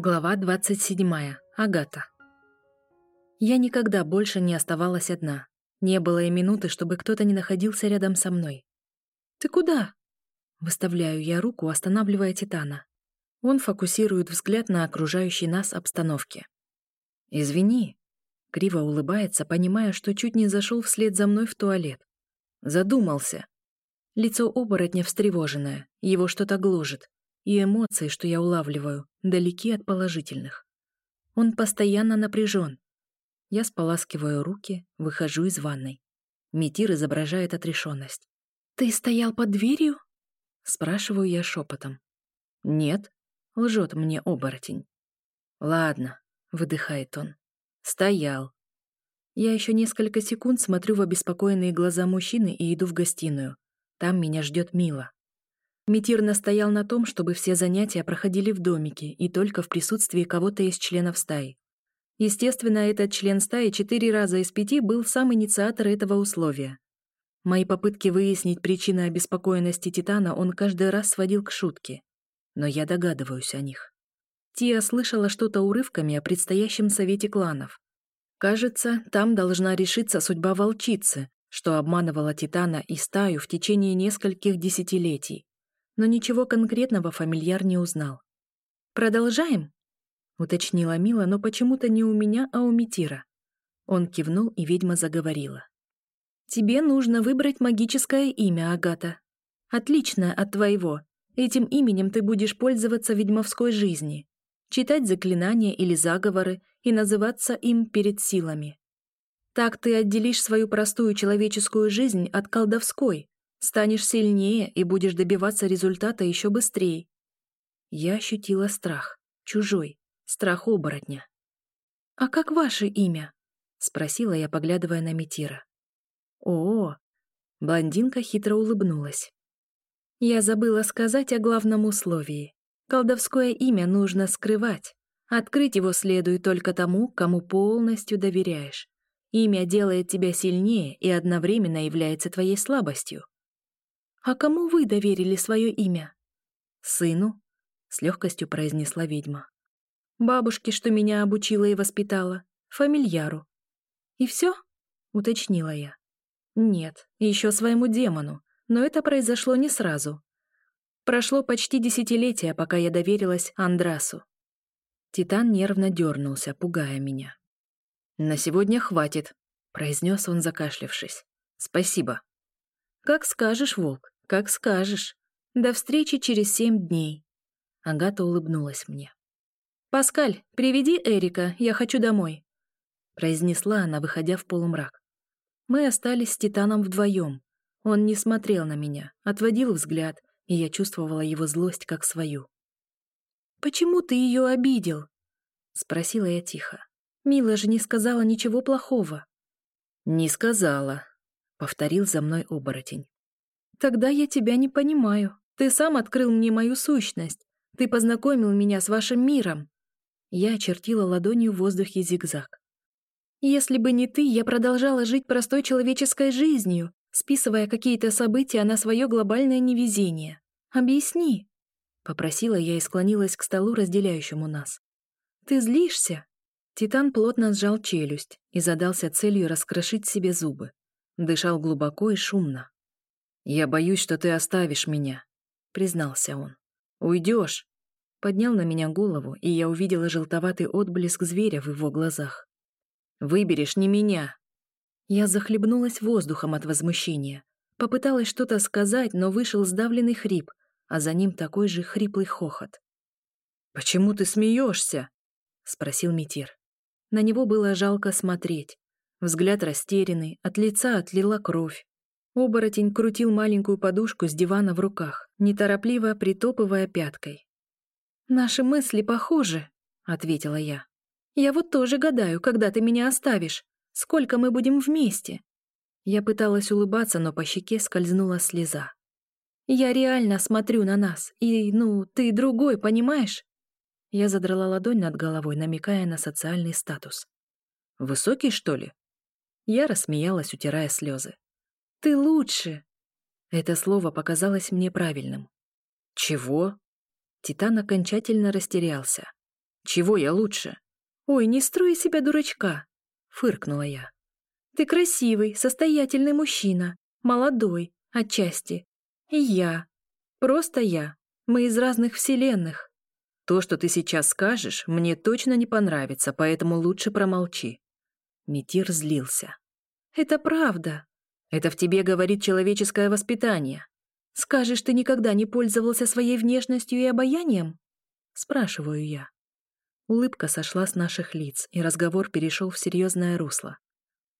Глава 27. Агата. Я никогда больше не оставалась одна. Не было и минуты, чтобы кто-то не находился рядом со мной. «Ты куда?» Выставляю я руку, останавливая Титана. Он фокусирует взгляд на окружающей нас обстановке. «Извини», — криво улыбается, понимая, что чуть не зашел вслед за мной в туалет. Задумался. Лицо оборотня встревоженное, его что-то гложет, и эмоции, что я улавливаю, далеки от положительных. Он постоянно напряжен. Я споласкиваю руки, выхожу из ванной. Метир изображает отрешенность. «Ты стоял под дверью?» Спрашиваю я шепотом. «Нет», — лжет мне оборотень. «Ладно», — выдыхает он. «Стоял». Я еще несколько секунд смотрю в обеспокоенные глаза мужчины и иду в гостиную. Там меня ждет Мила. Митир настоял на том, чтобы все занятия проходили в домике и только в присутствии кого-то из членов стаи. Естественно, этот член стаи четыре раза из пяти был сам инициатор этого условия. Мои попытки выяснить причины обеспокоенности Титана он каждый раз сводил к шутке. Но я догадываюсь о них. Тия слышала что-то урывками о предстоящем совете кланов. Кажется, там должна решиться судьба волчицы, что обманывала Титана и стаю в течение нескольких десятилетий но ничего конкретного фамильяр не узнал. «Продолжаем?» — уточнила Мила, но почему-то не у меня, а у Митира. Он кивнул, и ведьма заговорила. «Тебе нужно выбрать магическое имя, Агата. Отличное от твоего. Этим именем ты будешь пользоваться в ведьмовской жизни, читать заклинания или заговоры и называться им перед силами. Так ты отделишь свою простую человеческую жизнь от колдовской, Станешь сильнее и будешь добиваться результата еще быстрее. Я ощутила страх. Чужой. Страх оборотня. «А как ваше имя?» — спросила я, поглядывая на Метира. «О!» — блондинка хитро улыбнулась. «Я забыла сказать о главном условии. Колдовское имя нужно скрывать. Открыть его следует только тому, кому полностью доверяешь. Имя делает тебя сильнее и одновременно является твоей слабостью. «А кому вы доверили свое имя?» «Сыну», — с легкостью произнесла ведьма. «Бабушке, что меня обучила и воспитала, фамильяру». «И все?» — уточнила я. «Нет, еще своему демону, но это произошло не сразу. Прошло почти десятилетие, пока я доверилась Андрасу». Титан нервно дернулся, пугая меня. «На сегодня хватит», — произнес он, закашлявшись. «Спасибо». «Как скажешь, волк, как скажешь. До встречи через семь дней». Агата улыбнулась мне. «Паскаль, приведи Эрика, я хочу домой», — произнесла она, выходя в полумрак. Мы остались с Титаном вдвоем. Он не смотрел на меня, отводил взгляд, и я чувствовала его злость как свою. «Почему ты ее обидел?» — спросила я тихо. «Мила же не сказала ничего плохого». «Не сказала», повторил за мной оборотень. Тогда я тебя не понимаю. Ты сам открыл мне мою сущность. Ты познакомил меня с вашим миром. Я очертила ладонью в воздухе зигзаг. Если бы не ты, я продолжала жить простой человеческой жизнью, списывая какие-то события на свое глобальное невезение. Объясни, попросила я и склонилась к столу, разделяющему нас. Ты злишься? Титан плотно сжал челюсть и задался целью раскрошить себе зубы. Дышал глубоко и шумно. «Я боюсь, что ты оставишь меня», — признался он. «Уйдешь». Поднял на меня голову, и я увидела желтоватый отблеск зверя в его глазах. «Выберешь не меня». Я захлебнулась воздухом от возмущения. Попыталась что-то сказать, но вышел сдавленный хрип, а за ним такой же хриплый хохот. «Почему ты смеешься?» — спросил Митир. На него было жалко смотреть. Взгляд растерянный, от лица отлила кровь. Оборотень крутил маленькую подушку с дивана в руках, неторопливо притопывая пяткой. «Наши мысли похожи», — ответила я. «Я вот тоже гадаю, когда ты меня оставишь. Сколько мы будем вместе?» Я пыталась улыбаться, но по щеке скользнула слеза. «Я реально смотрю на нас, и, ну, ты другой, понимаешь?» Я задрала ладонь над головой, намекая на социальный статус. «Высокий, что ли?» Я рассмеялась, утирая слезы. «Ты лучше!» Это слово показалось мне правильным. «Чего?» Титан окончательно растерялся. Чего я лучше? Ой, не строй себя дурачка, фыркнула я. Ты красивый, состоятельный мужчина, молодой, отчасти. И я. Просто я. Мы из разных вселенных. То, что ты сейчас скажешь, мне точно не понравится, поэтому лучше промолчи. Митир злился. Это правда. Это в тебе говорит человеческое воспитание. Скажешь, ты никогда не пользовался своей внешностью и обаянием? Спрашиваю я. Улыбка сошла с наших лиц, и разговор перешел в серьезное русло.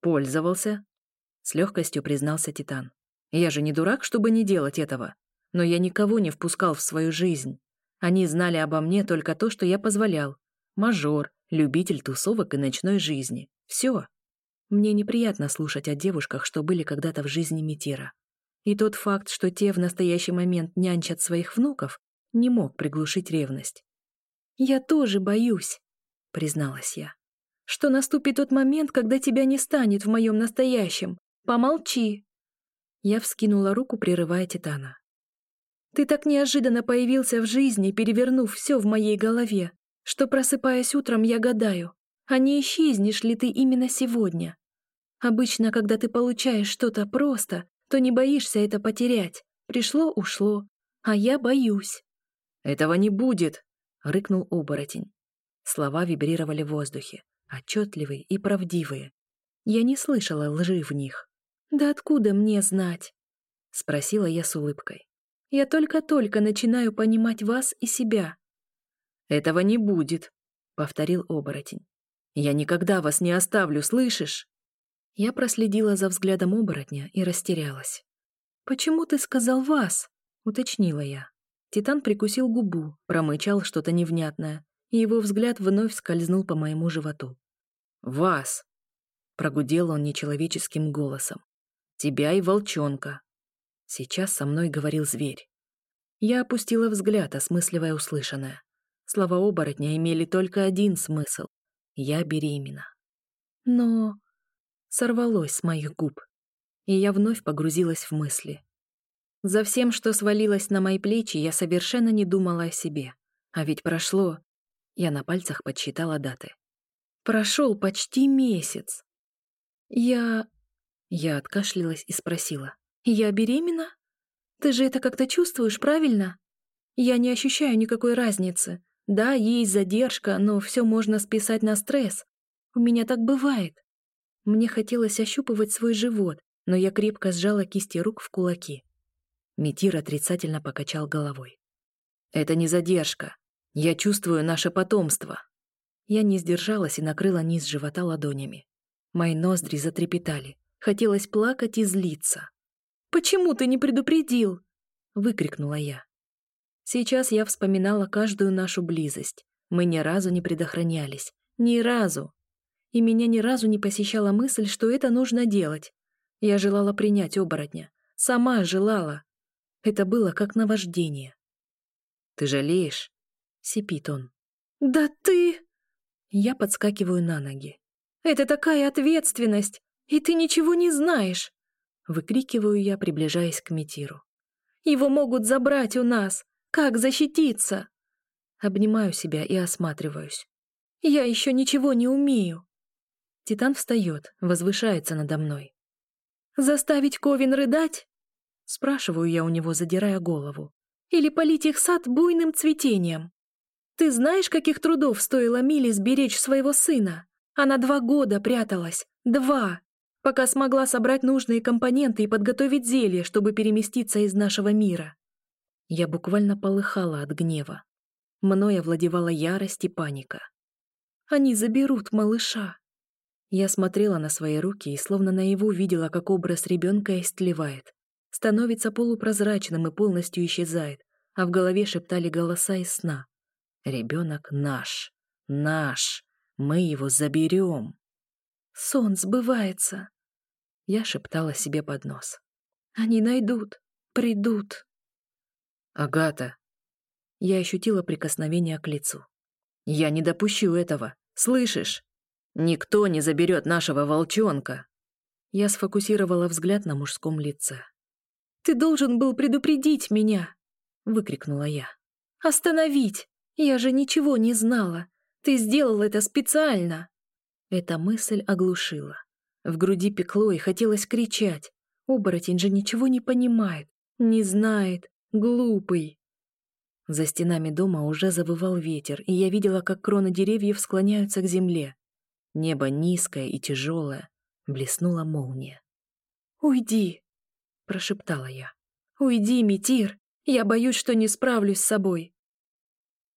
«Пользовался?» — с легкостью признался Титан. «Я же не дурак, чтобы не делать этого. Но я никого не впускал в свою жизнь. Они знали обо мне только то, что я позволял. Мажор, любитель тусовок и ночной жизни. Все. Мне неприятно слушать о девушках, что были когда-то в жизни Митира. И тот факт, что те в настоящий момент нянчат своих внуков, не мог приглушить ревность. «Я тоже боюсь», — призналась я что наступит тот момент, когда тебя не станет в моем настоящем. Помолчи!» Я вскинула руку, прерывая Титана. «Ты так неожиданно появился в жизни, перевернув все в моей голове, что, просыпаясь утром, я гадаю, а не исчезнешь ли ты именно сегодня? Обычно, когда ты получаешь что-то просто, то не боишься это потерять. Пришло — ушло, а я боюсь». «Этого не будет!» — рыкнул оборотень. Слова вибрировали в воздухе отчетливые и правдивые. Я не слышала лжи в них. «Да откуда мне знать?» — спросила я с улыбкой. «Я только-только начинаю понимать вас и себя». «Этого не будет», — повторил оборотень. «Я никогда вас не оставлю, слышишь?» Я проследила за взглядом оборотня и растерялась. «Почему ты сказал вас?» — уточнила я. Титан прикусил губу, промычал что-то невнятное, и его взгляд вновь скользнул по моему животу. «Вас!» — прогудел он нечеловеческим голосом. «Тебя и волчонка!» Сейчас со мной говорил зверь. Я опустила взгляд, осмысливая услышанное. Слова оборотня имели только один смысл. Я беременна. Но... Сорвалось с моих губ, и я вновь погрузилась в мысли. За всем, что свалилось на мои плечи, я совершенно не думала о себе. А ведь прошло я на пальцах подсчитала даты. Прошел почти месяц. Я... Я откашлялась и спросила. «Я беременна? Ты же это как-то чувствуешь, правильно? Я не ощущаю никакой разницы. Да, есть задержка, но все можно списать на стресс. У меня так бывает». Мне хотелось ощупывать свой живот, но я крепко сжала кисти рук в кулаки. Метир отрицательно покачал головой. «Это не задержка. Я чувствую наше потомство. Я не сдержалась и накрыла низ живота ладонями. Мои ноздри затрепетали. Хотелось плакать и злиться. «Почему ты не предупредил?» — выкрикнула я. Сейчас я вспоминала каждую нашу близость. Мы ни разу не предохранялись. Ни разу. И меня ни разу не посещала мысль, что это нужно делать. Я желала принять оборотня. Сама желала. Это было как наваждение. «Ты жалеешь?» — сипит он. «Да ты...» Я подскакиваю на ноги. «Это такая ответственность, и ты ничего не знаешь!» Выкрикиваю я, приближаясь к Метиру. «Его могут забрать у нас! Как защититься?» Обнимаю себя и осматриваюсь. «Я еще ничего не умею!» Титан встает, возвышается надо мной. «Заставить Ковин рыдать?» Спрашиваю я у него, задирая голову. «Или полить их сад буйным цветением?» Ты знаешь, каких трудов стоило Миле сберечь своего сына? Она два года пряталась. Два! Пока смогла собрать нужные компоненты и подготовить зелье, чтобы переместиться из нашего мира. Я буквально полыхала от гнева. Мною овладевала ярость и паника. Они заберут малыша. Я смотрела на свои руки и словно наяву видела, как образ ребенка истлевает, становится полупрозрачным и полностью исчезает, а в голове шептали голоса из сна. Ребенок наш, наш, мы его заберем. Сон сбывается. Я шептала себе под нос. Они найдут, придут. Агата. Я ощутила прикосновение к лицу. Я не допущу этого, слышишь? Никто не заберет нашего волчонка. Я сфокусировала взгляд на мужском лице. «Ты должен был предупредить меня!» — выкрикнула я. «Остановить! Я же ничего не знала. Ты сделал это специально!» Эта мысль оглушила. В груди пекло и хотелось кричать. Оборотень же ничего не понимает, не знает, глупый. За стенами дома уже завывал ветер, и я видела, как кроны деревьев склоняются к земле. Небо низкое и тяжелое, блеснула молния. «Уйди!» — прошептала я. «Уйди, Митир! Я боюсь, что не справлюсь с собой!»